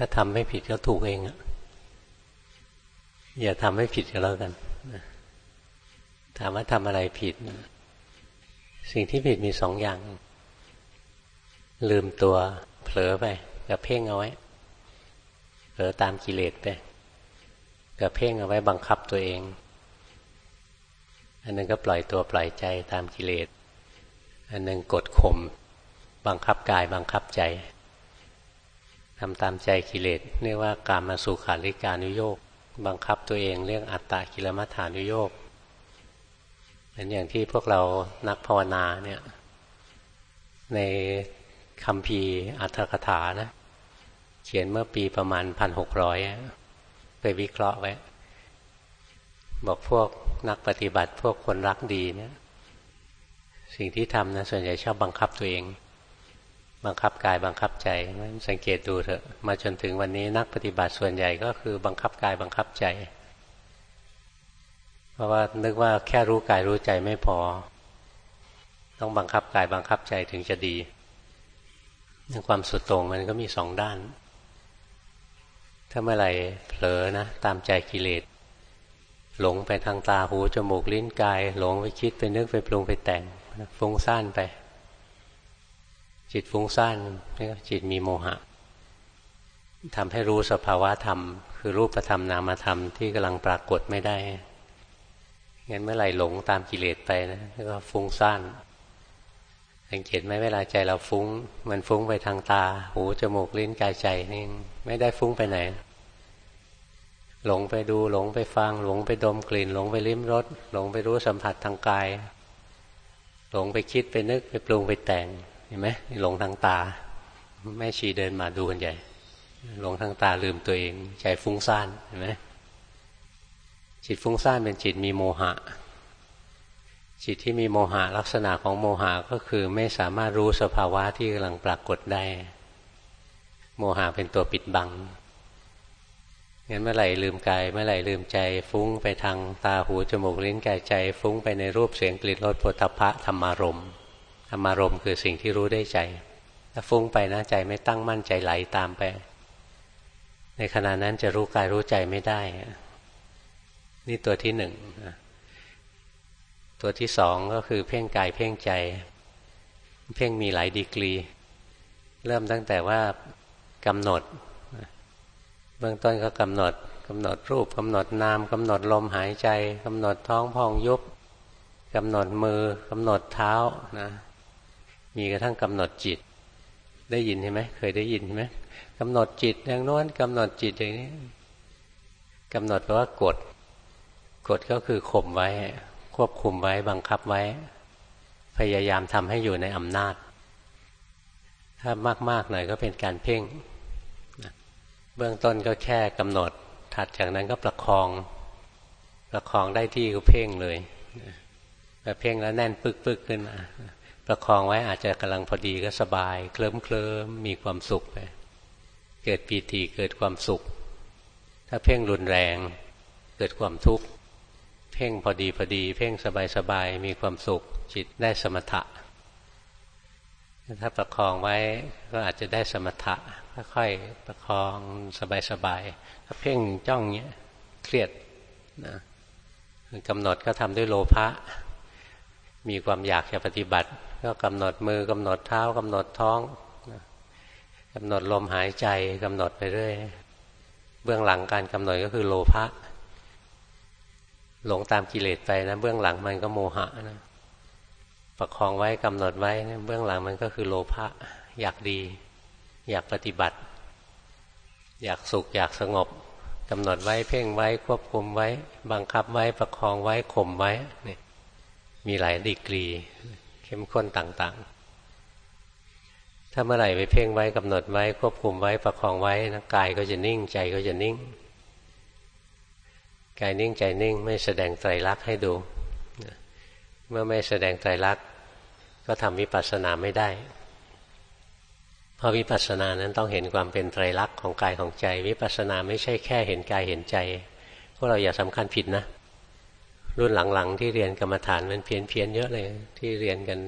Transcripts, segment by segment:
ถ้าทำไม่ผิดก็ถูกเองอะอย่าทำให้ผิดก็แล้วกันถามว่าทำอะไรผิด สิ่งที่ผิดมีสองอย่าง ลืมตัวเผลอไปกับเพ่งเอาไว้เผลอตามกิเลสไปกับเพ่งเอาไว้บังคับตัวเอง อันนึงก็ปล่อยตัวปล่อยใจตามกิเลส อันนึงกดข่มบังคับกายบังคับใจ ทำตามใจกิเลสเรียกว่าการมาสู่ขาริการุโยกบังคับตัวเองเรื่องอัตตากิลมัฐานุโยกเหมือนอย่างที่พวกเรานักภาวนาเนี่ยในคำพีอัตถกถานะเขียนเมื่อปีประมาณพันหกร้อยไปวิเคราะห์ไว้ บอกพวกนักปฏิบัติพวกคนรักดีเนี่ย สิ่งที่ทำนะส่วนใหญ่ชอบบังคับตัวเอง บังคับกายบังคับใจสังเกตดูเถอะ มาจนถึงวันนี้นักปฏิบัติส่วนใหญ่ก็คือบังคับกายบังคับใจ เพราะว่านึกว่าแค่รู้กายรู้ใจไม่พอ ต้องบังคับกายบังคับใจถึงจะดีในความสุดตรงมันก็มีสองด้าน ถ้าเมื่อไหร่เผลอนะ ตามใจกิเลสหลงไปทางตาหูจมูกลิ้นกาย หลงไปคิดไปนึกไปปรุงไปแต่งฟุ้งซ่านไป จิตฟุ้งซ่านนี่จิตมีโมหะทำให้รู้สภาวะธรรม คือรูปธรรมนามธรรมที่กำลังปรากฏไม่ได้งั้นเมื่อไหร่หลงตามกิเลสไปนะก็ฟุ้งซ่านสังเกตไหมเวลาใจเราฟุ้ง มันฟุ้งไปทางตา หูจมูกลิ้นกายใจนี่ไม่ได้ฟุ้งไปไหน หลงไปดูหลงไปฟัง หลงไปดมกลิ่น หลงไปลิ้มรสหลงไปรู้สัมผัสทางกาย หลงไปคิดไปนึกไปปรุงไปแต่ง เห็นไหมหลงทางตา แม่ชีเดินมาดูกันใหญ่ หลงทางตาลืมตัวเองใจฟุ้งซ่านเห็นไหมจิตฟุ้งซ่านเป็นจิตมีโมหะ จิตที่มีโมหะลักษณะของโมหะก็คือไม่สามารถรู้สภาวะที่กำลังปรากฏได้ โมหะเป็นตัวปิดบังงั้นเมื่อไหร่ลืมกายเมื่อไหร่ลืมใจ ฟุ้งไปทางตาหูจมูกลิ้นกายใจ ฟุ้งไปในรูปเสียงกลิ่นรสโผฏฐพะธรรมารมณ์ ธรรมารมณ์คือสิ่งที่รู้ได้ใจถ้าฟุ้งไปนะใจไม่ตั้งมั่นใจไหลตามไป ในขณะนั้นจะรู้กายรู้ใจไม่ได้ นี่ตัวที่หนึ่งตัวที่สองก็คือเพ่งกายเพ่งใจ เพ่งมีหลายดีกรี เริ่มตั้งแต่ว่ากำหนด เบื้องต้นก็กำหนดกำหนดรูปกำหนดนามกำหนดลมหายใจกำหนดท้องพองยุบกำหนดมือกำหนดเท้านะ มีกระทั่งกำหนดจิต ได้ยินใช่ไหมเคยได้ยินใช่ไหมกำหนดจิตอย่างโน้นกำหนดจิตอย่างนี้กำหนดแปลว่ากดกดก็คือข่มไว้ ควบคุมไว้บังคับไว้ พยายามทำให้อยู่ในอำนาจ ถ้ามากๆหน่อยก็เป็นการเพ่งเบื้องต้นก็แค่กำหนด ถัดจากนั้นก็ประคอง ประคองได้ที่ก็เพ่งเลยแต่เพ่งแล้วแน่นปึกปึกขึ้นมา ประคองไว้อาจจะกำลังพอดีก็สบาย เคลิ้มเคลิ้มมีความสุขไปเกิดปีติเกิดความสุข ถ้าเพ่งรุนแรงเกิดความทุกข์เพ่งพอดีพอดี เพ่งสบายสบายมีความสุข จิตได้สมถะ ถ้าประคองไว้ก็อาจจะได้สมถะค่อยๆประคองสบายสบายถ้าเพ่งจ้องเงี้ยเครียดนะกำหนดก็ทำด้วยโลภะมีความอยากจะปฏิบัติ ก็กำหนดมือกำหนดเท้ากำหนดท้องกำหนดลมหายใจกำหนดไปเรื่อยเบื้องหลังการกำหนดก็คือโลภะหลงตามกิเลสไปนะ เบื้องหลังมันก็โมหะนะประคองไว้กำหนดไว้นะเบื้องหลังมันก็คือโลภะอยากดี อยากปฏิบัติ อยากสุขอยากสงบกำหนดไว้เพ่งไว้ควบคุมไว้ บังคับไว้ประคองไว้ข่มไว้เนี่ยมีหลายดีกรี เข้มข้นต่างๆ ถ้าเมื่อไหร่ไปเพ่งไว้กำหนดไว้ ควบคุมไว้ประคองไว้นะกายก็จะนิ่งใจก็จะนิ่ง กายนิ่งใจนิ่งไม่แสดงไตรลักษณ์ให้ดู เมื่อไม่แสดงไตรลักษณ์ก็ทำวิปัสสนาไม่ได้เพราะวิปัสสนานั้นต้องเห็นความเป็นไตรลักษณ์ของกายของใจ วิปัสสนาไม่ใช่แค่เห็นกายเห็นใจพวกเราอย่าสำคัญผิดนะ รุ่นหลังๆ ที่เรียนกรรมฐานมันเพี้ยนเพียนเยอะเลย ที่เรียนกัน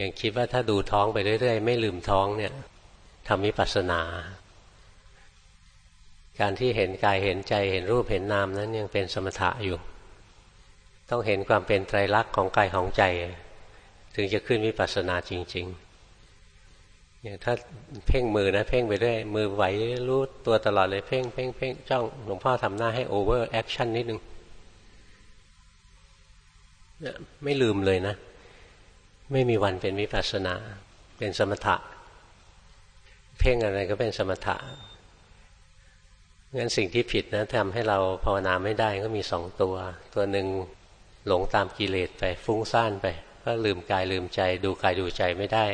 ยังคิดว่าถ้าดูท้องไปเรื่อยๆ ไม่ลืมท้องเนี่ยทำวิปัสสนา การที่เห็นกายเห็นใจเห็นรูปเห็นนามนั้นยังเป็นสมถะอยู่ ต้องเห็นความเป็นไตรลักษณ์ของกายของใจ ถึงจะขึ้นวิปัสสนาจริง ๆ อย่างถ้าเพ่งมือนะเพ่งไปเรื่อยมือไหวรู้ตัวตลอดเลยเพ่งเพ่งเพ่งจ้องหลวงพ่อทำหน้าให้ over action นิดนึง ไม่ลืมเลยนะ ไม่มีวันเป็นวิปัสสนา เป็นสมถะ เพ่งอะไรก็เป็นสมถะงั้นสิ่งที่ผิดนะทำให้เราภาวนาไม่ได้ก็มีสองตัว ตัวหนึ่งหลงตามกิเลสไปฟุ้งซ่านไป ก็ลืมกายลืมใจ ดูกายดูใจไม่ได้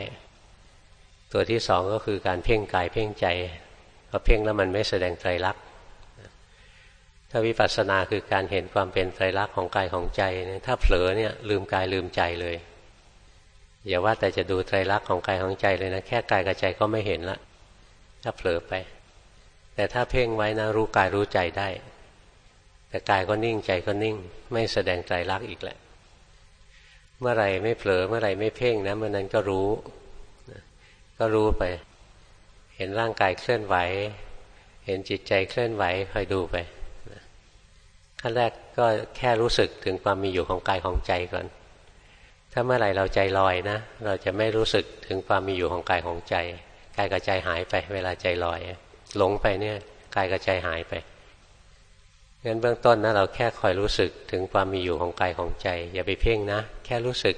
ตัวที่สองก็คือการเพ่งกายเพ่งใจพอเพ่งแล้วมันไม่แสดงไตรลักษ ถ้าวิปัสสนาคือการเห็นความเป็นไตรลักษณ์ของกายของใจเนี่ยถ้าเผลอเนี่ยลืมกายลืมใจเลยอย่าว่าแต่จะดูไตรลักษณ์ของกายของใจเลยนะแค่กายกับใจก็ไม่เห็นละถ้าเผลอไป แต่ถ้าเพ่งไว้นะรู้กายรู้ใจได้ แต่กายก็นิ่งใจก็นิ่ง ไม่แสดงใจรักอีกแหละ เมื่อไรไม่เผลอเมื่อไรไม่เพ่งนะเมื่อนั้นก็รู้ก็รู้ไป เห็นร่างกายเคลื่อนไหว เห็นจิตใจเคลื่อนไหวคอยดูไป ขั้นแรกก็แค่รู้สึกถึงความมีอยู่ของกายของใจก่อน ถ้าเมื่อไหร่เราใจลอยนะ เราจะไม่รู้สึกถึงความมีอยู่ของกายของใจ กายกับใจหายไป เวลาใจลอย หลงไปเนี่ยกายกับใจหายไปงั้นเบื้องต้นนะเราแค่คอยรู้สึกถึงความมีอยู่ของกายของใจ อย่าไปเพ่งนะ แค่รู้สึก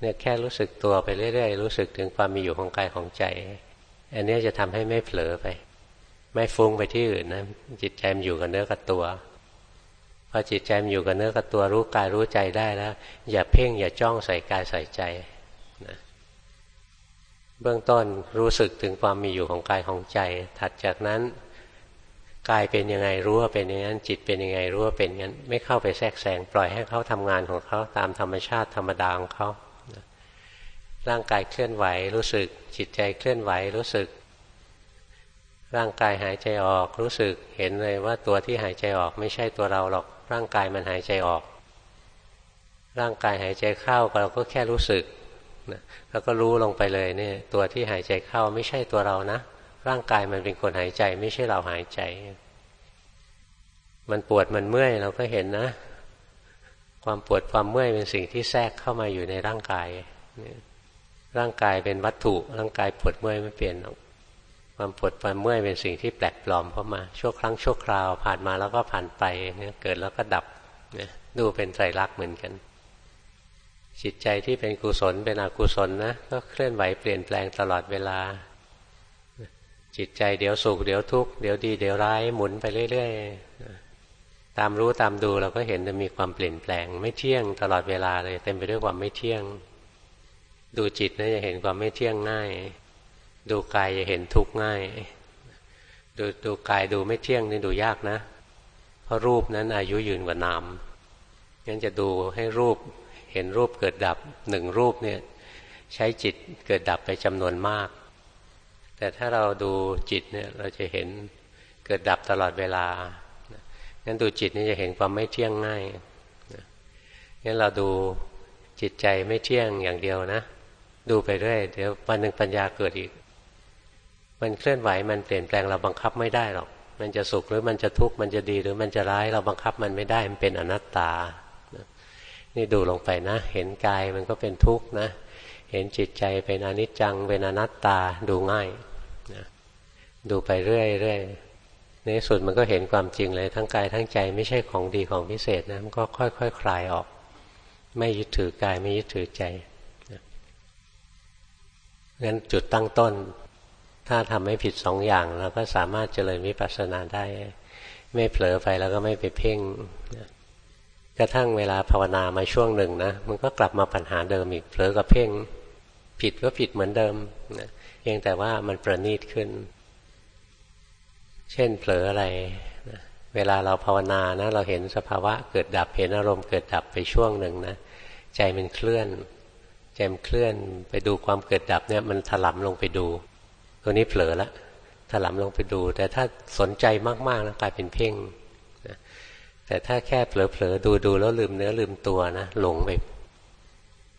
เนี่ยแค่รู้สึกตัวไปเรื่อยๆรู้สึกถึงความมีอยู่ของกายของใจ อันนี้จะทำให้ไม่เผลอไป ไม่ฟุ้งไปที่อื่นนะจิตใจมันอยู่กับเนื้อกับตัว พอจิตใจมันอยู่กับเนื้อกับตัวรู้กายรู้ใจได้แล้ว อย่าเพ่งอย่าจ้องใส่กายใส่ใจนะเบื้องต้นรู้สึกถึงความมีอยู่ของกายของใจ ถัดจากนั้นกายเป็นยังไงรู้ว่าเป็นอย่างนั้น จิตเป็นยังไงรู้ว่าเป็นอย่างนั้น ไม่เข้าไปแทรกแซงปล่อยให้เขาทำงานของเขาตามธรรมชาติธรรมดาของเขาร่างกายเคลื่อนไหวรู้สึก จิตใจเคลื่อนไหวรู้สึก ร่างกายหายใจออกรู้สึกเห็นเลยว่าตัวที่หายใจออกไม่ใช่ตัวเราหรอก ร่างกายมันหายใจออก ร่างกายหายใจเข้าเราก็แค่รู้สึกนะแล้วก็รู้ลงไปเลยเนี่ยตัวที่หายใจเข้าไม่ใช่ตัวเรานะ ร่างกายมันเป็นคนหายใจ ไม่ใช่เราหายใจ มันปวดมันเมื่อยเราก็เห็นนะ ความปวดความเมื่อยเป็นสิ่งที่แทรกเข้ามาอยู่ในร่างกาย ร่างกายเป็นวัตถุ ร่างกายปวดเมื่อยไม่เปลี่ยนหรอก ความปวดความเมื่อยเป็นสิ่งที่แปลกปลอมเข้ามา ชั่วครั้งชั่วคราวผ่านมาแล้วก็ผ่านไปเนี่ยเกิดแล้วก็ดับเนี่ยดูเป็นไตรลักษณ์เหมือนกัน จิตใจที่เป็นกุศลเป็นอกุศลนะก็เคลื่อนไหวเปลี่ยนแปลงตลอดเวลา จิตใจเดี๋ยวสุขเดี๋ยวทุกข์เดี๋ยวดีเดี๋ยวร้ายหมุนไปเรื่อยๆตามรู้ตามดูเราก็เห็นจะมีความเปลี่ยนแปลง ไม่เที่ยงตลอดเวลาเลย เต็มไปด้วยความไม่เที่ยง ดูจิตนะจะเห็นความไม่เที่ยงง่าย ดูกายจะเห็นทุกข์ง่าย ดูดูกายดูไม่เที่ยงนี่ดูยากนะ เพราะรูปนั้นอายุยืนกว่านามงั้นจะดูให้รูปเห็นรูปเกิดดับหนึ่งรูปเนี่ยใช้จิตเกิดดับไปจำนวนมาก แต่ถ้าเราดูจิตเนี่ยเราจะเห็นเกิดดับตลอดเวลางั้นดูจิตนี่จะเห็นความไม่เที่ยงง่ายงั้นเราดูจิตใจไม่เที่ยงอย่างเดียวนะ ดูไปเรื่อยเดี๋ยววันหนึ่งปัญญาเกิดอีก มันเคลื่อนไหวมันเปลี่ยนแปลงเราบังคับไม่ได้หรอก มันจะสุขหรือมันจะทุกข์มันจะดีหรือมันจะร้ายเราบังคับมันไม่ได้มันเป็นอนัตตา นี่ดูลงไปนะ เห็นกายมันก็เป็นทุกข์นะ เห็นจิตใจเป็นอนิจจังเป็นอนัตตาดูง่ายนะดูไปเรื่อยๆในสุดมันก็เห็นความจริงเลยทั้งกายทั้งใจไม่ใช่ของดีของพิเศษนะมันก็ค่อยๆคคลายออก ไม่ยึดถือกายไม่ยึดถือใจงั้นจุดตั้งต้น ถ้าทำไม่ผิดสองอย่างเราก็สามารถเจริญวิปัสสนาได้ ไม่เผลอไปแล้วก็ไม่ไปเพ่งกระทั่งเวลาภาวนามาช่วงหนึ่งนะมันก็กลับมาปัญหาเดิมอีกเผลอกับเพ่ง ผิดก็ผิดเหมือนเดิมนะเพียงแต่ว่ามันประณีตขึ้น เช่นเผลออะไรนะเวลาเราภาวนานะเราเห็นสภาวะเกิดดับเห็นอารมณ์เกิดดับไปช่วงหนึ่งนะใจมันเคลื่อนใจมันเคลื่อนไปดูความเกิดดับเนี่ยมันถลำลงไปดู ตัวนี้เผลอละถลำลงไปดู แต่ถ้าสนใจมากๆนะกลายเป็นเพ่งแต่ถ้าแค่เผลอๆดูดูแล้วลืมเนื้อลืมตัวนะหลงไป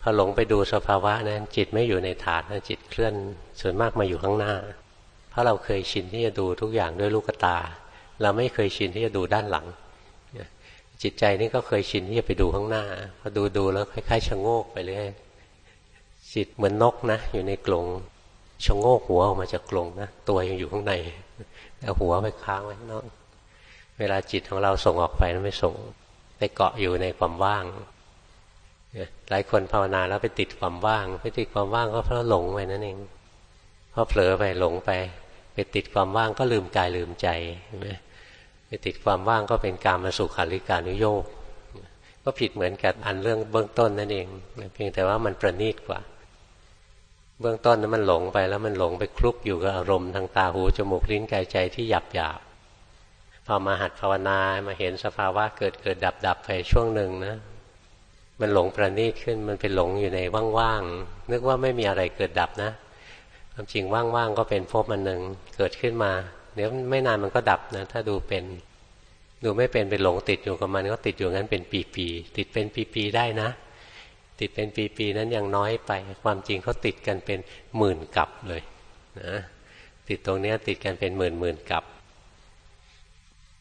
พอหลงไปดูสภาวะนะั้นจิตไม่อยู่ในฐานนะจิตเคลื่อนส่วนมากมาอยู่ข้างหน้า เพราะเราเคยชินที่จะดูทุกอย่างด้วยลูกตา เราไม่เคยชินที่จะดูด้านหลังจิตใจนี่ก็เคยชินที่จะไปดูข้างหน้า พอดูดูแล้วคล้ายๆชะโงกไปเรื่อยจิตเหมือนนกนะ อยู่ในกรง ชะโงกหัวออกมาจากกรงนะตัวยังอยู่ข้างในแต่หัวไปค้างไว้ข้างนอกเวลาจิตของเราส่งออกไปนั้นไม่ส่งไปเกาะอยู่ในความว่าง หลายคนภาวนาแล้วไปติดความว่าง ไปติดความว่างก็เพราะหลงไปนั่นเองเพราะเผลอไปหลงไป ไปติดความว่างก็ลืมกายลืมใจใช่ไหมไปติดความว่างก็เป็นการมาสุขาริการุโยกก็ผิดเหมือนกับอันเรื่องเบื้องต้นนั่นเองเพียงแต่ว่ามันประณีตกว่า เบื้องต้นนั้นมันหลงไปแล้วมันหลงไปคลุกอยู่กับอารมณ์ทางตาหูจมูกลิ้นกายใจที่หยาบหยาบพอมาหัดภาวนามาเห็นสภาวะเกิดเกิดดับดับไปช่วงหนึ่งนะ มันหลงประณีตขึ้นมันเป็นหลงอยู่ในว่างๆนึกว่าไม่มีอะไรเกิดดับนะความจริงว่างๆก็เป็นภพมันหนึ่งเกิดขึ้นมาเดี๋ยวไม่นานมันก็ดับนะ ถ้าดูเป็น ดูไม่เป็นเป็นหลงติดอยู่กับมันก็ติดอยู่งั้นเป็นปีๆติดเป็นปีๆได้นะ ติดเป็นปีๆนั้นยังน้อยไป ความจริงเขาติดกันเป็นหมื่นกับเลยนะติดตรงนี้ติดกันเป็นหมื่นหมื่นกับ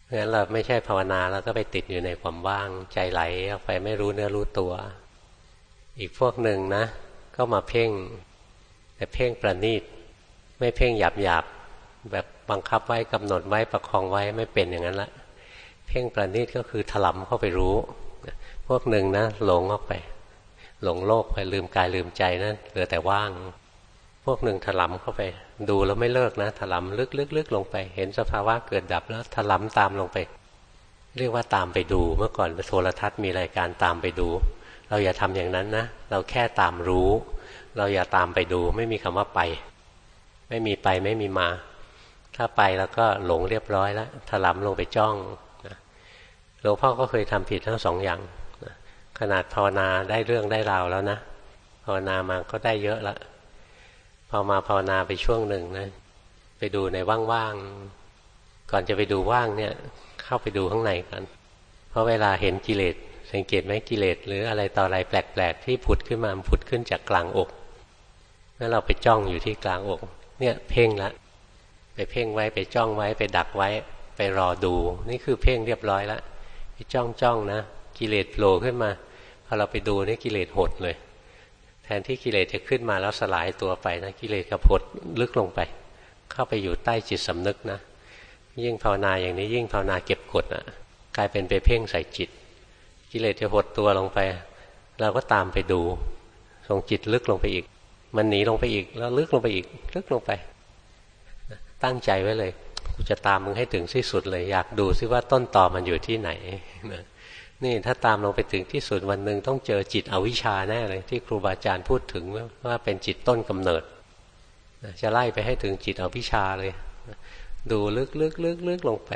เพราะฉะนั้นเราไม่ใช่ภาวนาแล้วก็ไปติดอยู่ในความว่างใจไหลออกไปไม่รู้เนื้อรู้ตัว อีกพวกหนึ่งนะ ก็มาเพ่ง แต่เพ่งประณีตไม่เพ่งหยาบหยาบแบบบังคับไว้กำหนดไว้ประคองไว้ไม่เป็นอย่างนั้นละเพ่งประณีตก็คือถลำเข้าไปรู้ พวกหนึ่งนะหลงออกไป หลงโลกไปลืมกายลืมใจนะเหลือแต่ว่าง พวกหนึ่งถลำเข้าไป ดูแล้วไม่เลิกนะถลำลึกๆลงไป เห็นสภาวะเกิดดับแล้วถลำตามลงไป เรียกว่าตามไปดูเมื่อก่อนโทรทัศน์มีรายการตามไปดู เราอย่าทำอย่างนั้นนะ เราแค่ตามรู้ เราอย่าตามไปดู ไม่มีคำว่าไป ไม่มีไปไม่มีมา ถ้าไปแล้วก็หลงเรียบร้อยแล้วถลำลงไปจ้องหลวงพ่อก็เคยทำผิดทั้งสองอย่าง ขนาดภาวนาได้เรื่องได้ราวแล้วนะภาวนามาก็ได้เยอะละพอมาภาวนาไปช่วงหนึ่งนะไปดูในว่างๆก่อนจะไปดูว่างเนี่ย เข้าไปดูข้างในกัน เพราะเวลาเห็นกิเลสสังเกตไหมกิเลสหรืออะไรต่ออะไรแปลกๆที่ผุดขึ้นมาผุดขึ้นจากกลางอกแล้วเราไปจ้องอยู่ที่กลางอก เนี่ยเพ่งละไปเพ่งไว้ไปจ้องไว้ไปดักไว้ ไปรอดู นี่คือเพ่งเรียบร้อยล้วไปจ้องจ้องนะ กิเลสโผล่ขึ้นมาพอเราไปดูนี่กิเลสหดเลย แทนที่กิเลสจะขึ้นมาแล้วสลายตัวไปนะกิเลสกับหดลึกลงไป เข้าไปอยู่ใต้จิตสำนึกนะ ยิ่งภาวนาอย่างนี้ยิ่งภาวนาเก็บกดนะกลายเป็นไปเพ่งใส่จิต กิเลสจะหดตัวลงไป เราก็ตามไปดูส่งจิตลึกลงไปอีก มันหนีลงไปอีก แล้วลึกลงไปอีก ลึกลงไป ตั้งใจไว้เลยกูจะตามมึงให้ถึงที่สุดเลย อยากดูซิว่าต้นตอมันอยู่ที่ไหนนี่ นี่ถ้าตามลงไปถึงที่สุดวันหนึ่งต้องเจอจิตอวิชชาแน่เลย ที่ครูบาอาจารย์พูดถึงว่าเป็นจิตต้นกำเนิดจะไล่ไปให้ถึงจิตอวิชชาเลย ดูลึกลึกลึกลึกลงไป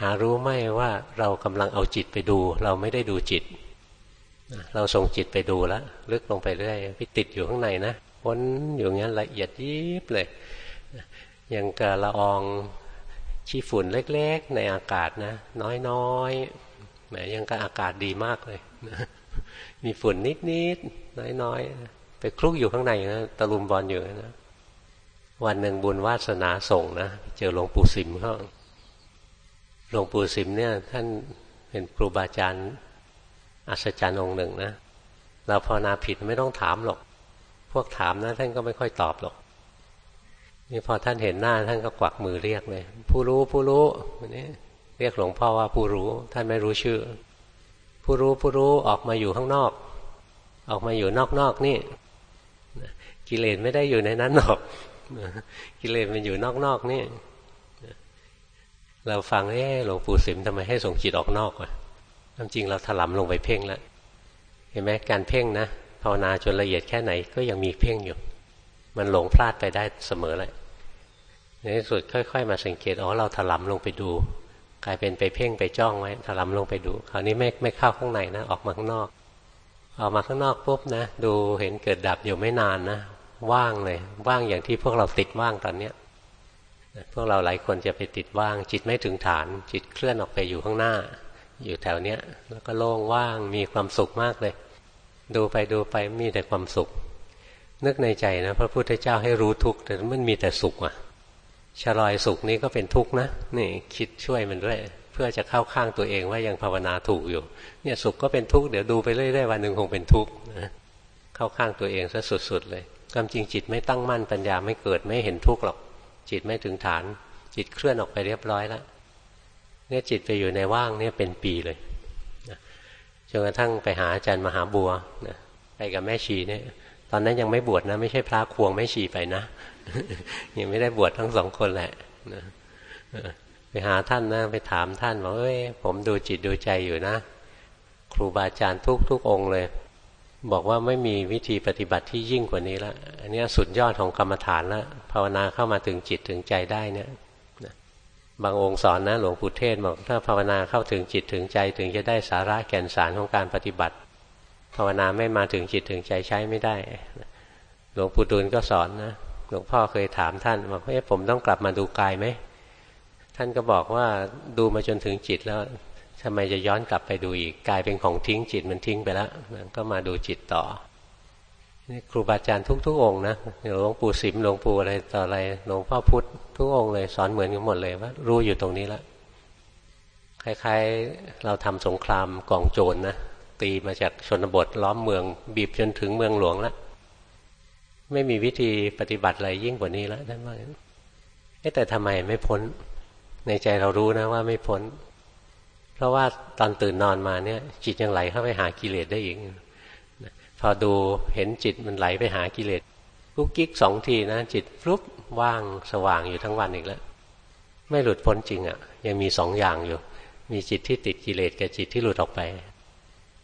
หารู้ไหมว่าเรากำลังเอาจิตไปดู เราไม่ได้ดูจิต เราส่งจิตไปดูแล้วลึกลงไปเรื่อยพี่ติดอยู่ข้างในนะวนอยู่งั้นละเอียดยิบเลยยังกระละอองชีฝุ่นเล็ก ๆ ในอากาศนะ น้อยๆ แหมยังก็อากาศดีมากเลยมีฝุ่นนิดๆน้อยๆไปคลุกอยู่ข้างในนะตะลุมบอลอยู่นะวันหนึ่งบุญวาสนาส่งนะเจอหลวงปู่สิมเขาหลวงปู่สิมเนี่ย ท่านเป็นครูบาอาจารย์อัศจรรย์องค์หนึ่งนะเราภาวนาผิดไม่ต้องถามหรอก พวกถามนะ ท่านก็ไม่ค่อยตอบหรอกนี่พอท่านเห็นหน้าท่านก็กวักมือเรียกเลย ผู้รู้ผู้รู้วันนี้ เรียกหลวงพ่อว่าผู้รู้ ท่านไม่รู้ชื่อ ผู้รู้ผู้รู้ออกมาอยู่ข้างนอก ออกมาอยู่นอกนอกนี่กิเลสไม่ได้อยู่ในนั้นหรอกกิเลสมันอยู่นอกนอกนี่เราฟังเออหลวงปู่สิมทำไมให้ส่งจิตออกนอกอะความจริงเราถลำลงไปเพ่งแล้วเห็นไหมการเพ่งนะภาวนาจนละเอียดแค่ไหนก็ยังมีเพ่งอยู่ มันหลงพลาดไปได้เสมอเลยในที่สุดค่อย ๆ มาสังเกตอ๋อเราถลำลงไปดู กลายเป็นไปเพ่งไปจ้องไว้ถลำลงไปดูคราวนี้ไม่ไม่เข้าข้างในนะ ออกมาข้างนอก ออกมาข้างนอกปุ๊บนะ ดูเห็นเกิดดับอยู่ไม่นานนะ ว่างเลย ว่างอย่างที่พวกเราติดว่างตอนเนี้ยพวกเราหลายคนจะไปติดว่าง จิตไม่ถึงฐาน จิตเคลื่อนออกไปอยู่ข้างหน้า อยู่แถวเนี้ย แล้วก็โล่งว่างมีความสุขมากเลย ดูไปดูไปมีแต่ความสุข นึกในใจนะ พระพุทธเจ้าให้รู้ทุกข์แต่มันมีแต่สุขอะ ชลอยสุขนี้ก็เป็นทุกข์นะนี่คิดช่วยมันด้วย เพื่อจะเข้าข้างตัวเองว่ายังภาวนาถูกอยู่ เนี่ยสุขก็เป็นทุกข์เดี๋ยวดูไปเรื่อยๆวันหนึ่งคงเป็นทุกข์นะเข้าข้างตัวเองซะสุด ๆ เลยความจริงจิตไม่ตั้งมั่นปัญญาไม่เกิดไม่เห็นทุกข์หรอก จิตไม่ถึงฐาน จิตเคลื่อนออกไปเรียบร้อยแล้วเนี่ยจิตไปอยู่ในว่างเนี่ยเป็นปีเลยจนกระทั่งไปหาอาจารย์มหาบัวนะไปกับแม่ชีเนี่ย ตอนนั้นยังไม่บวชนะ ไม่ใช่พระควงแม่ชีไปนะ ยังไม่ได้บวชทั้งสองคนแหละนะไปหาท่านนะไปถามท่านบอกเอ้ยผมดูจิตดูใจอยู่นะ ครูบาอาจารย์ทุกทุกองเลย บอกว่าไม่มีวิธีปฏิบัติที่ยิ่งกว่านี้แล้วอันนี้สุดยอดของกรรมฐานแล้วภาวนาเข้ามาถึงจิตถึงใจได้เนี่ยบางองค์สอนนะหลวงปู่เทศบอกถ้าภาวนาเข้าถึงจิตถึงใจ ถึงจะได้สาระแก่นสารของการปฏิบัติ ภาวนาไม่มาถึงจิตถึงใจใช้ไม่ได้หลวงปู่ดูลก็สอนนะ หลวงพ่อเคยถามท่านบอกเฮ้ผมต้องกลับมาดูกายไหมท่านก็บอกว่าดูมาจนถึงจิตแล้วทำไมจะย้อนกลับไปดูอีกกายเป็นของทิ้งจิตมันทิ้งไปแล้วก็มาดูจิตต่อนี่ครูบาอาจารย์ทุกๆองค์นะหลวงปู่สิมหลวงปู่อะไรต่ออะไรหลวงพ่อพุธทุกองค์เลยสอนเหมือนกันหมดเลยว่า รู้อยู่ตรงนี้แล้วคล้ายๆ เราทำสงครามกองโจรนนะตีมาจากชนบทล้อมเมือง บีบจนถึงเมืองหลวงแล้ว ไม่มีวิธีปฏิบัติอะไรยิ่งกว่านี้แล้วท่านว่าแต่ทำไมไม่พ้น ในใจเรารู้นะว่าไม่พ้น เพราะว่าตอนตื่นนอนมาเนี่ย จิตยังไหลเข้าไปหากิเลสได้อีกพอดูเห็นจิตมันไหลไปหากิเลสกุ๊กกิ๊กสองทีนะจิตฟุบว่างสว่างอยู่ทั้งวันอีกแล้ว ไม่หลุดพ้นจริงอะ่ะ ยังมีสองอย่างอยู่ มีจิตที่ติดกิเลสกับจิตที่หลุดออกไป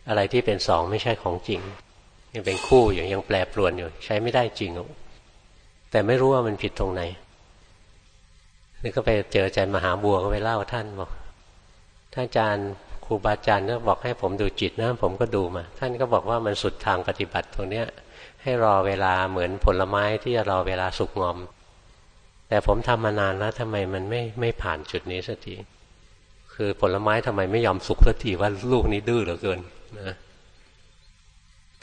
อะไรที่เป็นสองไม่ใช่ของจริง ยังเป็นคู่อยู่ยังแปรปรวนอยู่ ใช้ไม่ได้จริงแต่ไม่รู้ว่ามันผิดตรงไหนนี่ก็ไปเจออาจารย์มหาบัวก็ไปเล่าท่านบอกท่านอาจารย์ครูบาอาจารย์ก็บอกให้ผมดูจิตนะผมก็ดูมา ท่านก็บอกว่ามันสุดทางปฏิบัติตรงเนี้ย ให้รอเวลาเหมือนผลไม้ที่จะรอเวลาสุกงอม แต่ผมทำมานานแล้วทำไมมันไม่ไม่ผ่านจุดนี้สักทีคือผลไม้ทำไมไม่ยอมสุกสักทีว่าลูกนี้ดื้อเหลือเกินนะ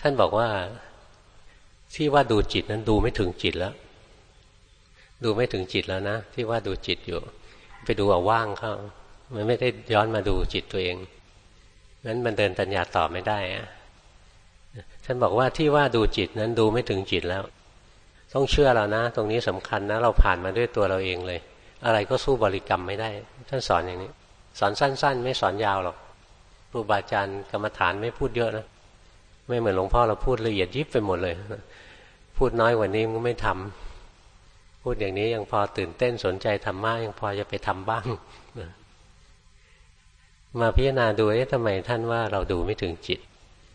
ท่านบอกว่าที่ว่าดูจิตนั้นดูไม่ถึงจิตแล้ว ดูไม่ถึงจิตแล้วนะ ที่ว่าดูจิตอยู่ ไปดูเอาว่างเข้า มันไม่ได้ย้อนมาดูจิตตัวเองนั้นมันเดินปัญญาต่อไม่ได้อะท่านบอกว่าที่ว่าดูจิตนั้นดูไม่ถึงจิตแล้ว ต้องเชื่อเรานะ ตรงนี้สำคัญนะ เราผ่านมาด้วยตัวเราเองเลย อะไรก็สู้บริกรรมไม่ได้ ท่านสอนอย่างนี้ สอนสั้น ๆ ไม่สอนยาวหรอกครูบาอาจารย์กรรมฐานไม่พูดเยอะนะ ไม่เหมือนหลวงพ่อเราพูดละเอียดยิบไปหมดเลย พูดน้อยกว่านี้มันก็ไม่ทำพูดอย่างนี้ยังพอตื่นเต้นสนใจธรรมะยังพอจะไปทำบ้างมาพิจารณาดูเอ๊ะทำไมท่านว่าเราดูไม่ถึงจิต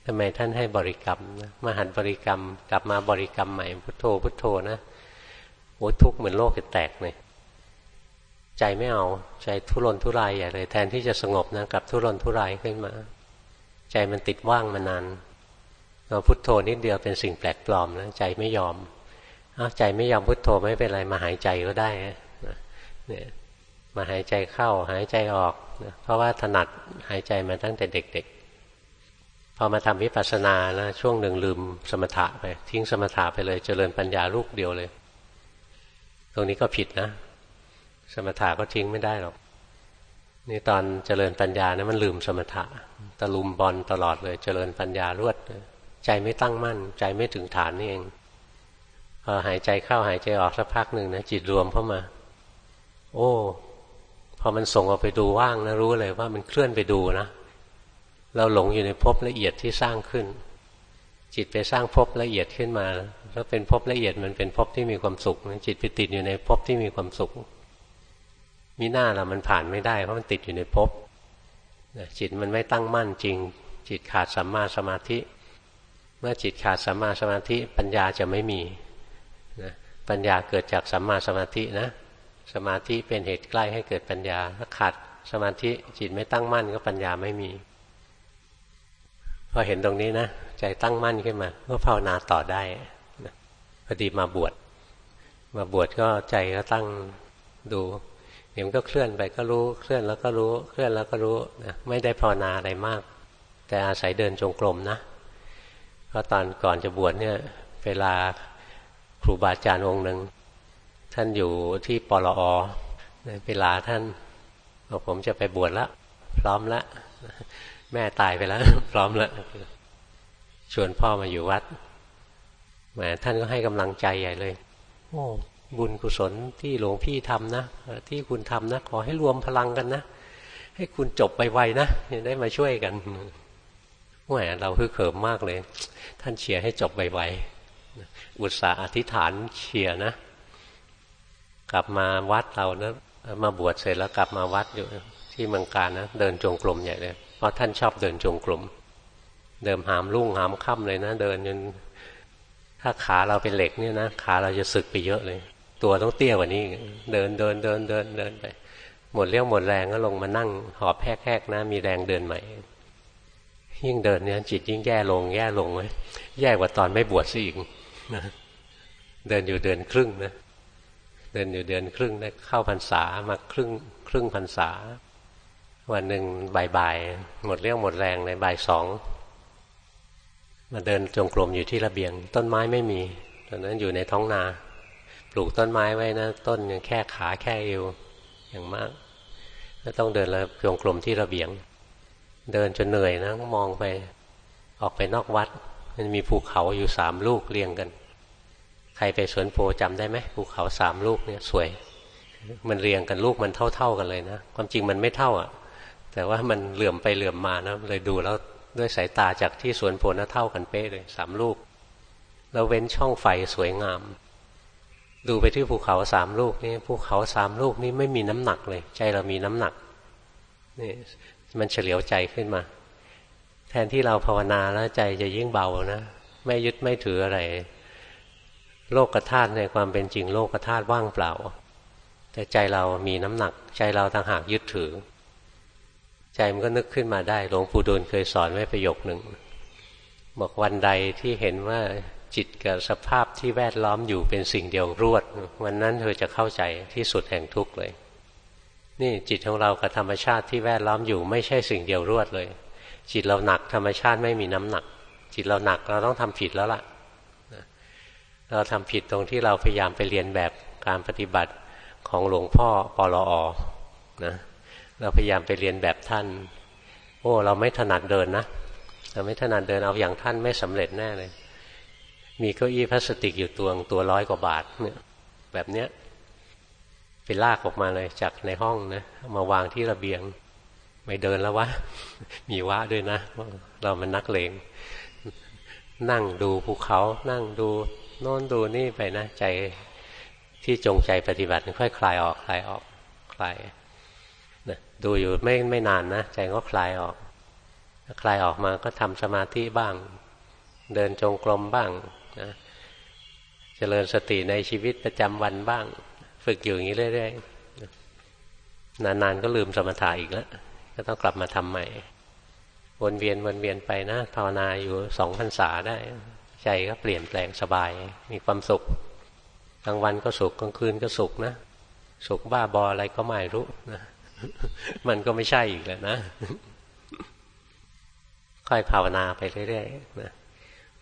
ทำไมท่านให้บริกรรมนะมาหันบริกรรม กลับมาบริกรรมใหม่พุทโธ พุทโธนะโอ้ทุกข์เหมือนโลกจะแตกเลยใจไม่เอาใจทุรนทุรายใหญ่เลยแทนที่จะสงบนะกลับทุรนทุรายขึ้นมา ใจมันติดว่างมานาน เราพุทโธนิดเดียวเป็นสิ่งแปลกปลอมนะใจไม่ยอมอ้าใจไม่ยอมพุทโธไม่เป็นไรมาหายใจก็ได้นะเนี่ยมาหายใจเข้าหายใจออกนะเพราะว่าถนัดหายใจมาตั้งแต่เด็ก ๆ พอมาทำวิปัสสนานะช่วงหนึ่งลืมสมถะไป ทิ้งสมถะไปเลย เจริญปัญญาลูกเดียวเลย ตรงนี้ก็ผิดนะ สมถะก็ทิ้งไม่ได้หรอกนี่ตอนเจริญปัญญานะมันลืมสมถะตะลุมบอลตลอดเลย เจริญปัญญารวด ใจไม่ตั้งมั่น ใจไม่ถึงฐานนี่เองพอหายใจเข้าหายใจออกสักพักหนึ่งนะจิตรวมเข้ามา โอ้ พอมันส่งออกไปดูว่างนะรู้เลยว่ามันเคลื่อนไปดูนะเราหลงอยู่ในภพละเอียดที่สร้างขึ้น จิตไปสร้างภพละเอียดขึ้นมา แล้วเป็นภพละเอียดมันเป็นภพที่มีความสุขจิตไปติดอยู่ในภพที่มีความสุขมีหน้าเรามันผ่านไม่ได้เพราะมันติดอยู่ในภพจิตมันไม่ตั้งมั่นจริง จิตขาดสัมมาสมาธิ เมื่อจิตขาดสัมมาสมาธิปัญญาจะไม่มีปัญญาเกิดจากสัมมาสมาธินะ สมาธิเป็นเหตุใกล้ให้เกิดปัญญาถ้าขาดสมาธิจิตไม่ตั้งมั่นก็ปัญญาไม่มีพอเห็นตรงนี้นะใจตั้งมั่นขึ้นมาก็ภาวนาต่อได้พอดีมาบวชมาบวชก็ใจก็ตั้งดูเดี๋ยวก็เคลื่อนไปก็รู้เคลื่อนแล้วก็รู้ เคลื่อนแล้วก็รู้นะไม่ได้ภาวนาอะไรมาก แต่อาศัยเดินจงกรมนะ เพราะตอนก่อนจะบวชเนี่ยเวลาครูบาอาจารย์องค์หนึ่งท่านอยู่ที่ปลอไปลาท่านบอกผมจะไปบวชละพร้อมละแม่ตายไปแล้ว พร้อมละชวนพ่อมาอยู่วัดแหมท่านก็ให้กำลังใจใหญ่เลย โอ้บุญกุศลที่หลวงพี่ทำนะที่คุณทำนะ ขอให้รวมพลังกันนะ ให้คุณจบไปไวนะจะได้มาช่วยกัน แหมเราคือเขิมมากเลย ท่านเชียร์ให้จบไวๆอุตส่าห์อธิษฐานเชียร์นะ กลับมาวัดเรานะมาบวชเสร็จแล้วกลับมาวัดอยู่ที่เมืองการนะเดินจงกรมใหญ่เลยเพราะท่านชอบเดินจงกรมเดิมหามลุ่งหามค่ำเลยนะ เดินจนถ้าขาเราเป็นเหล็กเนี่ยนะขาเราจะสึกไปเยอะเลย ตัวต้องเตี้ยกว่านี้ เดินเดินเดินเดินเดินไป หมดเรี่ยวหมดแรงก็ลงมานั่งหอบแพกๆนะ มีแรงเดินใหม่ ยิ่งเดินเนี่ยจิตยิ่งแย่ลง แย่ลงเลยแย่กว่าตอนไม่บวชซะอีกนะเดินอยู่เดือนครึ่งนะเดินอยู่เดือนครึ่งได้เข้าพรรษามาครึ่งครึ่งพรรษา วันหนึ่งบ่ายๆหมดเรี่ยวหมดแรงในบ่ายสองมาเดินจงกรมอยู่ที่ระเบียง ต้นไม้ไม่มีตอนนั้นอยู่ในท้องนา ปลูกต้นไม้ไว้นะ ต้นยังแค่ขาแค่เอวอย่างมากแล้วต้องเดินแล้วจงกรมที่ระเบียง เดินจนเหนื่อยนะมองไปออกไปนอกวัด มันมีภูเขาอยู่สามลูกเรียงกัน ใครไปสวนโพจำได้ไหมภูเขาสามลูกเนี่ยสวย มันเรียงกันลูกมันเท่า ๆกันเลยนะความจริงมันไม่เท่าอะ แต่ว่ามันเหลื่อมไปเหลื่อมมานะเลยดูแล้วด้วยสายตาจากที่สวนโพนะเท่ากันเป๊ะเลยสามลูก แล้วเว้นช่องไฟสวยงาม ดูไปที่ภูเขาสามลูกนี่ภูเขาสามลูกนี่ไม่มีน้ำหนักเลย ใจเรามีน้ำหนักนี่ มันเฉลียวใจขึ้นมา แทนที่เราภาวนาแล้วใจจะยิ่งเบานะไม่ยึดไม่ถืออะไร โลกธาตุในความเป็นจริงโลกธาตุว่างเปล่า แต่ใจเรามีน้ำหนัก ใจเราต่างหากยึดถือ ใจมันก็นึกขึ้นมาได้หลวงปู่ดูลเคยสอนไว้ประโยคหนึ่งบอกวันใดที่เห็นว่าจิตกับสภาพที่แวดล้อมอยู่เป็นสิ่งเดียวรวด วันนั้นเธอจะเข้าใจที่สุดแห่งทุกข์เลย นี่จิตของเรากับธรรมชาติที่แวดล้อมอยู่ไม่ใช่สิ่งเดียวรวดเลย จิตเราหนักธรรมชาติไม่มีน้ำหนัก จิตเราหนักเราต้องทำผิดแล้วล่ะเราทำผิดตรงที่เราพยายามไปเรียนแบบการปฏิบัติของหลวงพ่อปลออนะเราพยายามไปเรียนแบบท่าน โอ้เราไม่ถนัดเดินนะเราไม่ถนัดเดินเอาอย่างท่านไม่สำเร็จแน่เลย มีเก้าอี้พลาสติกอยู่ตัวตัวร้อยกว่าบาทเนี่ยแบบเนี้ย ไปลากออกมาเลยจากในห้องนะมาวางที่ระเบียง ไม่เดินแล้ววะ มีวะด้วยนะ เรามันนักเลง นั่งดูภูเขา นั่งดูโน่นดูนี่ไปนะใจที่จงใจปฏิบัติค่อยคลายออกคลายออกคลายดูอยู่ไม่ไม่นานนะใจก็คลายออก คลายออกมาก็ทำสมาธิบ้าง เดินจงกรมบ้างนะเจริญสติในชีวิตประจำวันบ้าง ฝึกอยู่อย่างนี้เรื่อยๆนานๆก็ลืมสมถะอีกแล้วก็ต้องกลับมาทำใหม่วนเวียนวนเวียนไปนะภาวนาอยู่สองพรรษาได้ ใจก็เปลี่ยนแปลงสบาย มีความสุขกลางวันก็สุขกลางคืนก็สุขนะสุขบ้าบออะไรก็ไม่รู้นะมันก็ไม่ใช่อีกแล้วนะค่อยภาวนาไปเรื่อยๆนะ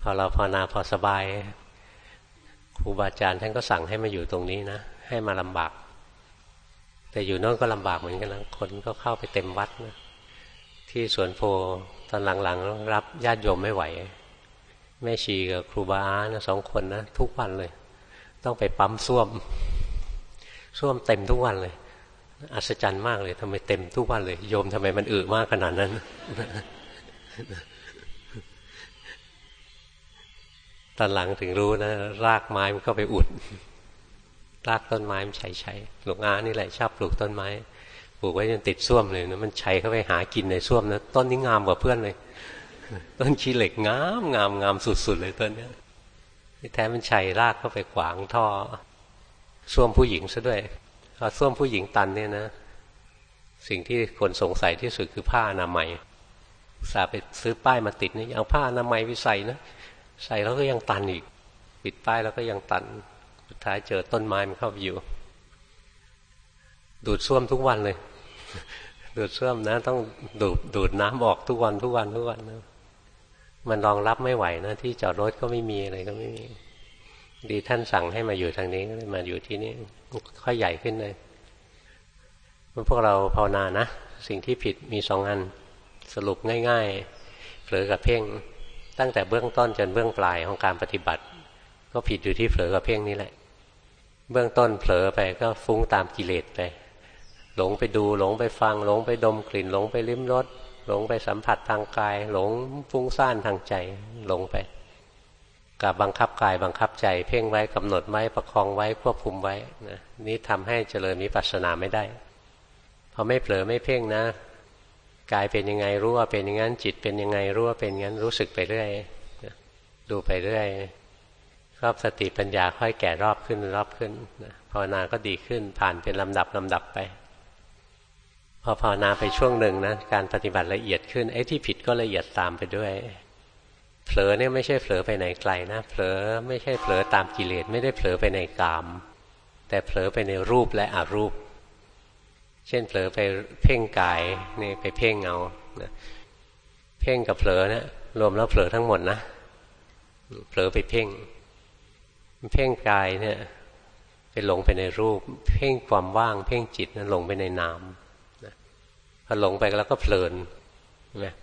พอเราภาวนาพอสบายครูบาอาจารย์ท่านก็สั่งให้มาอยู่ตรงนี้นะ ให้มาลำบาก แต่อยู่โน้นก็ลำบากเหมือนกันนะคนก็เข้าไปเต็มวัดนะที่สวนโพตอนหลังๆ รับญาติโยมไม่ไหว แม่ชีกับครูบาอานะสองคนนะ ทุกวันเลย ต้องไปปั๊มส้วมส้วมเต็มทุกวันเลย อัศจรรย์มากเลยทำไมเต็มทุกวันเลย โยมทำไมมันอึมากขนาดนั้น ตอนหลังถึงรู้นะ รากไม้มันก็ไปอุด รากต้นไม้มันใช้ใช้หลวงอานี่แหละชอบปลูกต้นไม้ปลูกไว้จนติดส้วมเลยนะมันใช้เข้าไปหากินในส้วมนะต้นนี้งามกว่าเพื่อนเลย ต้นชีเหล็กงามงามงามสุดๆเลยต้นนี้แท้มันใช้รากเข้าไปขวางท่อส้วมผู้หญิงซะด้วยพอส้วมผู้หญิงตันเนี่ยนะ สิ่งที่คนสงสัยที่สุดคือผ้าอนามัยสาไปซื้อป้ายมาติดนี่เอาผ้าอนามัยไปใส่นะใส่แล้วก็ยังตันอีก ปิดป้ายแล้วก็ยังตัน ท้ายเจอต้นไม้มันเข้าไปอยู่ ดูดส้วมทุกวันเลย ดูดส้วมนะ ต้องดูดดูดน้ำออกทุกวันทุกวันทุกวันนะมันรองรับไม่ไหวนะที่จอดรถก็ไม่มีอะไรก็ไม่มี ดีท่านสั่งให้มาอยู่ทางนี้ก็เลยมาอยู่ที่นี่ค่อยใหญ่ขึ้นเลยพวกเราภาวนานะ สิ่งที่ผิดมีสองอันสรุปง่ายๆเผลอกับเพ่ง ตั้งแต่เบื้องต้นจนเบื้องปลายของการปฏิบัติ ก็ผิดอยู่ที่เผลอกับเพ่งนี่แหละ เบื้องต้นเผลอไปก็ฟุ้งตามกิเลสไป หลงไปดูหลงไปฟัง หลงไปดมกลิ่น หลงไปลิ้มรสหลงไปสัมผัสทางกาย หลงฟุ้งซ่านทางใจหลงไปกับบังคับกายบังคับใจ เพ่งไว้กำหนดไว้ประคองไว้ควบคุมไว้นะนี้ทำให้เจริญมิปัสสนาไม่ได้พอไม่เผลอไม่เพ่งนะกายเป็นยังไงรู้ว่าเป็นอย่างนั้นจิตเป็นยังไงรู้ว่าเป็นอย่างนั้นรู้สึกไปเรื่อยดูไปเรื่อย รอบสติปัญญาค่อยแก่รอบขึ้นรอบขึ้นภาวนาก็ดีขึ้นผ่านเป็นลำดับลำดับไป พอภาวนาไปช่วงหนึ่งนะการปฏิบัติละเอียดขึ้นไอ้ที่ผิดก็ละเอียดตามไปด้วยเผลอเนี่ยไม่ใช่เผลอไปไหนไกลนะเผลอไม่ใช่เผลอตามกิเลสไม่ได้เผลอไปในกาม แต่เผลอไปในรูปและอรูป เช่นเผลอไปเพ่งกายนี่ไปเพ่งเอาเพ่งกับเผลอเนะรวมแล้วเผลอทั้งหมดนะเผลอไปเพ่ง เพ่งกายเนี่ยไปหลงไปในรูป เพ่งความว่าง เพ่งจิตนั้นหลงไปในนามพอหลงไปแล้วก็เพลิน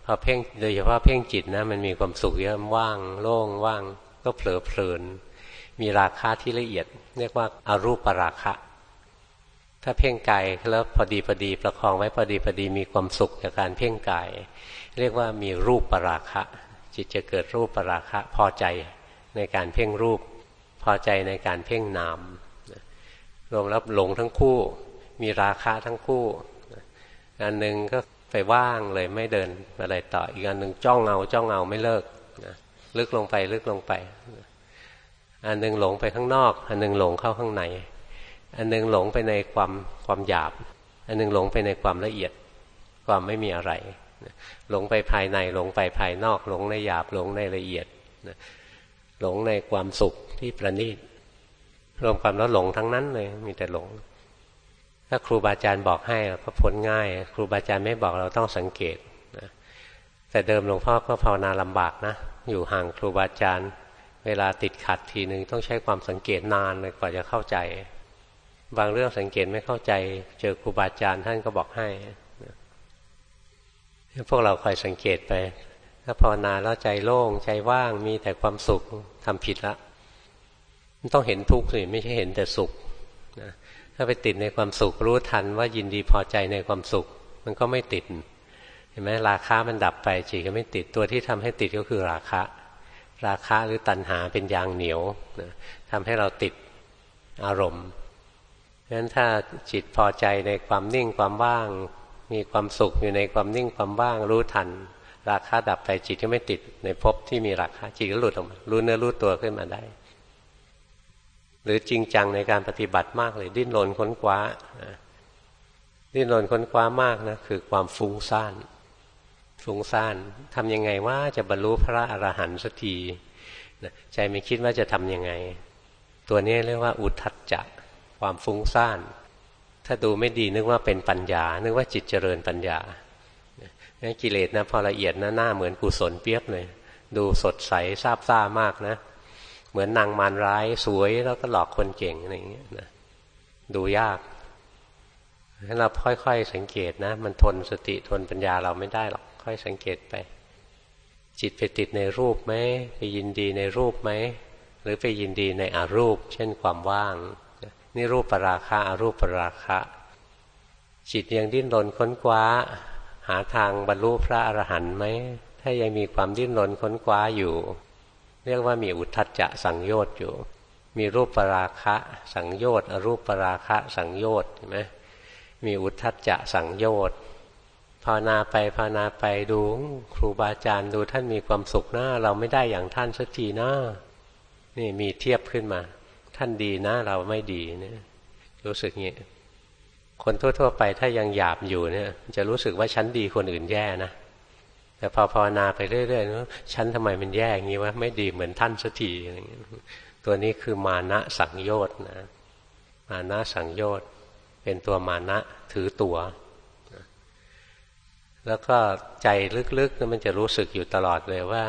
พอเพ่งโดยเฉพาะเพ่งจิตนะมันมีความสุขเยอะว่างโล่งว่าง ก็เผลอเพลิน มีราคาที่ละเอียด เรียกว่าอารูปราคะ ถ้าเพ่งกายแล้วพอดีพอดีประคองไว้พอดีพอดีมีความสุขจากการเพ่งกาย เรียกว่ามีรูปปราคะ จิตจะเกิดรูปปราคะพอใจในการเพ่งรูป พอใจในการเพ่งนามรวมแล้วหลงทั้งคู่ มีราคะทั้งคู่อันหนึ่งก็ไปว่างเลยไม่เดินอะไรต่อ อีกอันหนึ่งจ้องเงาจ้องเงาไม่เลิกนะลึกลงไปลึกลงไป อันหนึ่งหลงไปข้างนอก อันหนึ่งหลงเข้าข้างใน อันหนึ่งหลงไปในความความหยาบ อันหนึ่งหลงไปในความละเอียด ความไม่มีอะไรหลงไปภายในหลงไปภายนอก หลงในหยาบหลงในละเอียดหลงในความสุข ที่ประณีตรวมความแล้วหลงทั้งนั้นเลย มีแต่หลง ถ้าครูบาอาจารย์บอกให้ก็พ้นง่าย ครูบาอาจารย์ไม่บอกเราต้องสังเกตนะแต่เดิมหลวงพ่อก็ภาวนาลำบากนะ อยู่ห่างครูบาอาจารย์ เวลาติดขัดทีหนึ่งต้องใช้ความสังเกตนานเลยกว่าจะเข้าใจ บางเรื่องสังเกตไม่เข้าใจ เจอครูบาอาจารย์ท่านก็บอกให้พวกเราคอยสังเกตไป ถ้าภาวนาแล้วใจโล่งใจว่างมีแต่ความสุขทำผิดละ ต้องเห็นทุกข์สิไม่ใช่เห็นแต่สุขนะถ้าไปติดในความสุขรู้ทันว่ายินดีพอใจในความสุข มันก็ไม่ติด เห็นไหมราคามันดับไปจิตก็ไม่ติดตัวที่ทำให้ติดก็คือราคะ ราคะหรือตัณหาเป็นยางเหนียวนะทำให้เราติดอารมณ์เพราะฉะนั้นถ้าจิตพอใจในความนิ่งความว่าง มีความสุขอยู่ในความนิ่งความว่างรู้ทัน ราคาดับไปจิตก็ไม่ติดในภพที่มีราคาจิตก็หลุดออกมารู้เนื้อรู้ตัวขึ้นมาได้ หรือจริงจังในการปฏิบัติมากเลย ดิ้นรนค้นคว้าดิ้นรนค้นคว้ามากนะคือความฟุ้งซ่านฟุ้งซ่านทำยังไงว่าจะบรรลุพระอรหันต์สักทีใจไม่คิดว่าจะทำยังไง ตัวนี้เรียกว่า อุทัจจะความฟุ้งซ่าน ถ้าดูไม่ดีนึกว่าเป็นปัญญา นึกว่าจิตเจริญปัญญานี่กิเลสนะพอละเอียดนะหน้าเหมือนกุศลเปียบเลย ดูสดใสซาบซ่ามากนะ เหมือนนางมารร้ายสวยแล้วก็หลอกคนเก่งอะไรอย่างเงี้ยนะดูยากให้เราค่อย ๆ สังเกตนะ มันทนสติทนปัญญาเราไม่ได้หรอกค่อยสังเกตไป จิตไปติดในรูปไหมไปยินดีในรูปไหมหรือไปยินดีในอารูป เช่นความว่าง นี่รูปปราคะอารูปปราคะจิตยังดิ้นรนค้นคว้า หาทางบรรลุพระอรหันต์ไหมถ้ายังมีความดิ้นรนค้นคว้าอยู่ เรียกว่ามีอุทธัจจะสังโยชน์อยู่ มีรูปปราคะสังโยชน์อรูปปราคะสังโยชน์เห็นไหมมีอุทธัจจะสังโยชน์ภาวนาไปภาวนาไปดูครูบาอาจารย์ดูท่านมีความสุขนะเราไม่ได้อย่างท่านสักทีนะนี่มีเทียบขึ้นมา ท่านดีนะเราไม่ดีเนี่ยรู้สึกงี้คนทั่วๆไปถ้ายังหยาบอยู่เนี่ย จะรู้สึกว่าฉันดีคนอื่นแย่นะ แต่พอภาวนาไปเรื่อยๆนะฉันทำไมมันแย่อย่างนี้วะไม่ดีเหมือนท่านสักทีอะไรเงี้ยตัวนี้คือมานะสังโยชน์นะมานะสังโยชน์เป็นตัวมานะถือตัว แล้วก็ใจลึกๆมันจะรู้สึกอยู่ตลอดเลยว่า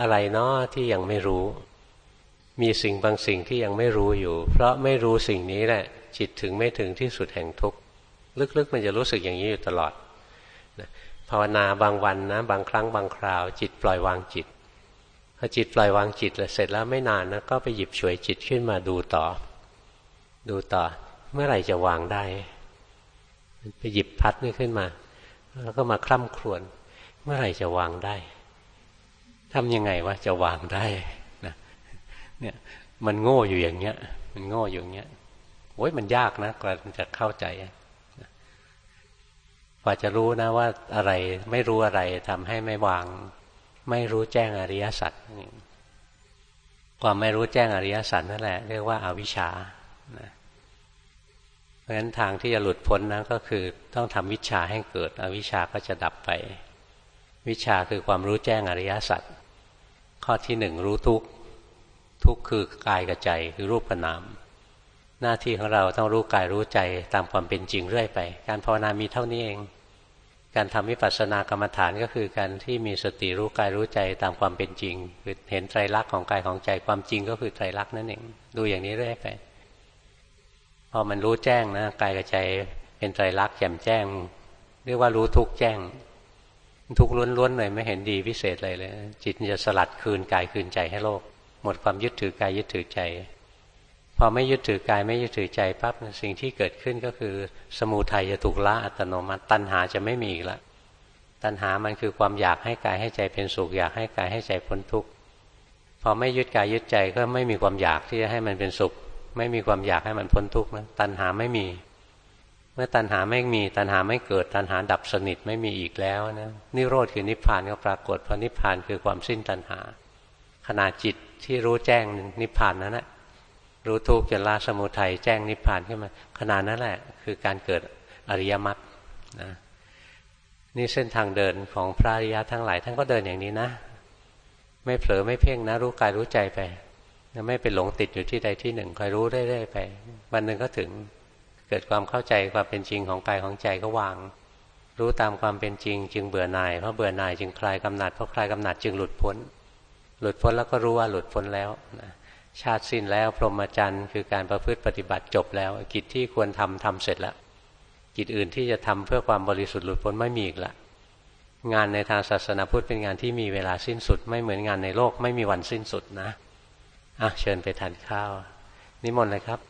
อะไรเนาะที่ยังไม่รู้ มีสิ่งบางสิ่งที่ยังไม่รู้อยู่ เพราะไม่รู้สิ่งนี้แหละจิตถึงไม่ถึงที่สุดแห่งทุกข์ลึกๆ มันจะรู้สึกอย่างนี้อยู่ตลอด ภาวนาบางวันนะ บางครั้งบางคราว จิตปล่อยวางจิตพอจิตปล่อยวางจิตแล้วเสร็จแล้วไม่นานนะก็ไปหยิบฉวยจิตขึ้นมาดูต่อ ดูต่อ เมื่อไหร่จะวางได้ ไปหยิบพัดนี่ขึ้นมา แล้วก็มาคร่ำครวญเมื่อไหร่จะวางได้ทำยังไงวะจะวางได้นะเนี่ยมันโง่อยู่อย่างเงี้ย มันโง่อยู่อย่างเงี้ยโอ้ยมันยากนะกว่าจะเข้าใจ ว่าจะรู้นะว่าอะไรไม่รู้อะไรทำให้ไม่วาง ไม่รู้แจ้งอริยสัจความไม่รู้แจ้งอริยสัจนั่นแหละ เรียกว่าอาวิชชาเพราะฉะนั้นทางที่จะหลุดพ้นนะก็คือต้องทำวิชาให้เกิด อวิชชาก็จะดับไป วิชาคือความรู้แจ้งอริยสัจข้อที่หนึ่งรู้ทุกทุกคือกายกับใจคือรูปกับนามหน้าที่ของเราต้องรู้กายรู้ใจตามความเป็นจริงเรื่อยไป การภาวนามีเท่านี้เอง การทำวิปัสสนากรรมฐานก็คือการที่มีสติรู้กายรู้ใจตามความเป็นจริงคือเห็นไตรลักษณ์ของกายของใจความจริงก็คือไตรลักษณ์นั่นเองดูอย่างนี้เรื่อยไปพอมันรู้แจ้งนะกายกับใจเป็นไตรลักษณ์แจ่มแจ้ง เรียกว่ารู้ทุกแจ้ง ทุกล้วนๆเลยไม่เห็นดีพิเศษเลยเลย จิตจะสลัดคืนกายคืนใจให้โลก หมดความยึดถือกายยึดถือใจ พอไม่ยึดถือกายไม่ยึดถือใจปั๊บสิ่งที่เกิดขึ้นก็คือ สมูทัยจะถูกละอัตโนมัติ ตัณหาจะไม่มีอีกละตัณหามันคือความอยากให้กายให้ใจเป็นสุขอยากให้กายให้ใจพ้นทุกข์พอไม่ยึดกายยึดใจก็ไม่มีความอยากที่จะให้มันเป็นสุข ไม่มีความอยากให้มันพ้นทุกข์นะตัณหาไม่มี เมื่อตัณหาไม่มีตัณหาไม่เกิดตัณหาดับสนิทไม่มีอีกแล้วนะนิโรธคือนิพพานก็ปรากฏเพราะนิพพานคือความสิ้นตัณหาขณะจิตที่รู้แจ้งนิพพานนั้นนะ รู้ทุกข์จนละสมุทัยแจ้งนิพพานขึ้นมาขนาดนั้นแหละ คือการเกิดอริยมรรคนะนี่เส้นทางเดินของพระอริยะทั้งหลายท่านก็เดินอย่างนี้นะ ไม่เผลอไม่เพ่งนะ รู้กายรู้ใจไปไม่ไปหลงติดอยู่ที่ใดที่หนึ่งคอยรู้เรื่อยๆไปวันหนึ่งก็ถึงเกิดความเข้าใจความเป็นจริงของกายของใจก็วาง รู้ตามความเป็นจริง จึงเบื่อหน่ายเพราะเบื่อหน่ายจึงคลายกำหนัดเพราะคลายกำหนัดจึงหลุดพ้น หลุดพ้นแล้วก็รู้ว่าหลุดพ้นแล้วนะ ชาติสิ้นแล้วพรหมจรรย์คือการประพฤติปฏิบัติจบแล้ว กิจที่ควรทำทำเสร็จแล้ว กิจอื่นที่จะทำเพื่อความบริสุทธิ์หลุดพ้นไม่มีอีกละงานในทางศาสนาพุทธเป็นงานที่มีเวลาสิ้นสุด ไม่เหมือนงานในโลกไม่มีวันสิ้นสุดนะอะเชิญไปทานข้าว นิมนต์เลยครับ